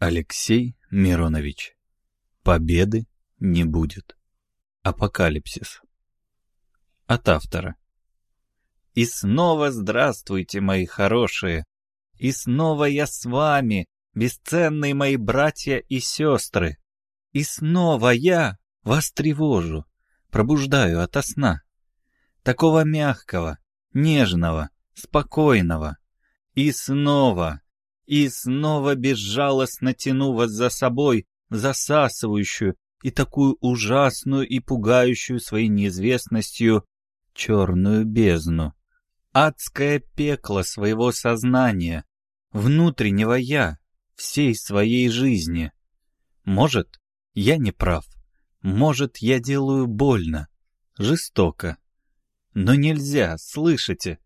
Алексей Миронович. Победы не будет. Апокалипсис. От автора. И снова здравствуйте, мои хорошие. И снова я с вами, бесценные мои братья и сестры. И снова я вас тревожу, пробуждаю ото сна. Такого мягкого, нежного, спокойного. И снова, и снова безжалостно тяну вас за собой засасывающую и такую ужасную и пугающую своей неизвестностью черную бездну. Адское пекло своего сознания, внутреннего «я», всей своей жизни. Может, я не прав, может, я делаю больно, жестоко. Но нельзя, слышите?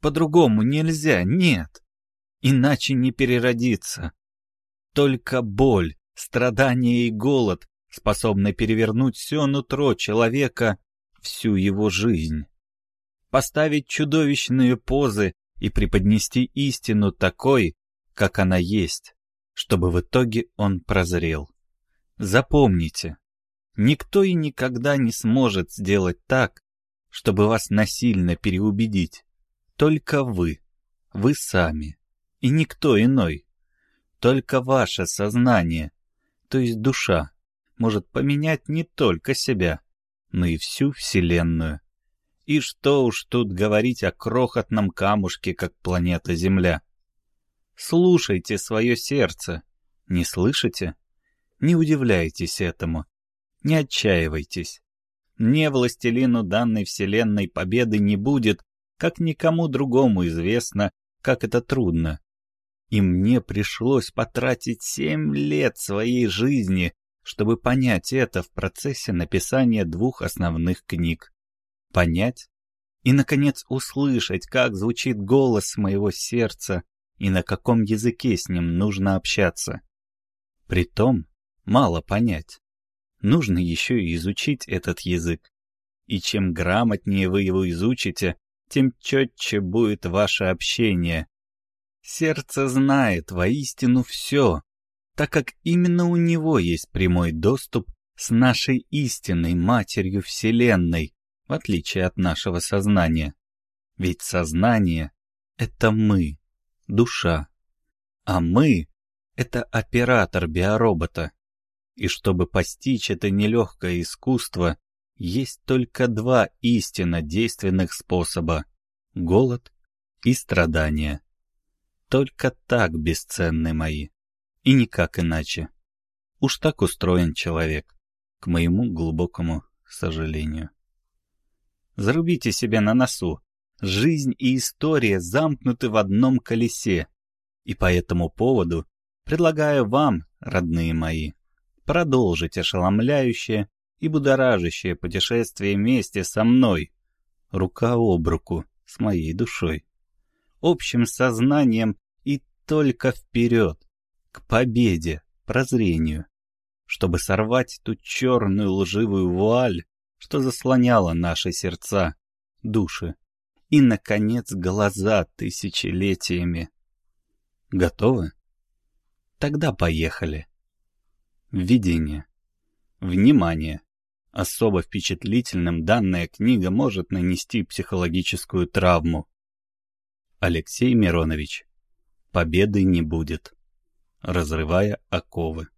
По-другому нельзя, нет. Иначе не переродиться. Только боль, страдание и голод способны перевернуть все нутро человека, всю его жизнь. Поставить чудовищные позы и преподнести истину такой, как она есть, чтобы в итоге он прозрел. Запомните, никто и никогда не сможет сделать так, чтобы вас насильно переубедить. Только вы, вы сами, и никто иной. Только ваше сознание, то есть душа, может поменять не только себя, но и всю Вселенную. И что уж тут говорить о крохотном камушке, как планета Земля. Слушайте свое сердце. Не слышите? Не удивляйтесь этому. Не отчаивайтесь. Мне, властелину данной вселенной, победы не будет, как никому другому известно, как это трудно. И мне пришлось потратить семь лет своей жизни, чтобы понять это в процессе написания двух основных книг. Понять и, наконец, услышать, как звучит голос моего сердца и на каком языке с ним нужно общаться. Притом, мало понять. Нужно еще и изучить этот язык. И чем грамотнее вы его изучите, тем четче будет ваше общение. Сердце знает воистину все, так как именно у него есть прямой доступ с нашей истинной Матерью Вселенной, в отличие от нашего сознания. Ведь сознание — это мы, душа, а мы — это оператор биоробота. И чтобы постичь это нелегкое искусство, есть только два истинно действенных способа — голод и страдания. Только так, бесценны мои, и никак иначе. Уж так устроен человек, к моему глубокому сожалению. Зарубите себе на носу. Жизнь и история замкнуты в одном колесе. И по этому поводу предлагаю вам, родные мои, продолжить ошеломляющее и будоражащее путешествие вместе со мной, рука об руку с моей душой, общим сознанием и только вперед, к победе, прозрению, чтобы сорвать ту черную лживую вуаль, что заслоняла наши сердца, души и, наконец, глаза тысячелетиями. Готовы? Тогда поехали. Введение. Внимание! Особо впечатлительным данная книга может нанести психологическую травму. Алексей Миронович. Победы не будет. Разрывая оковы.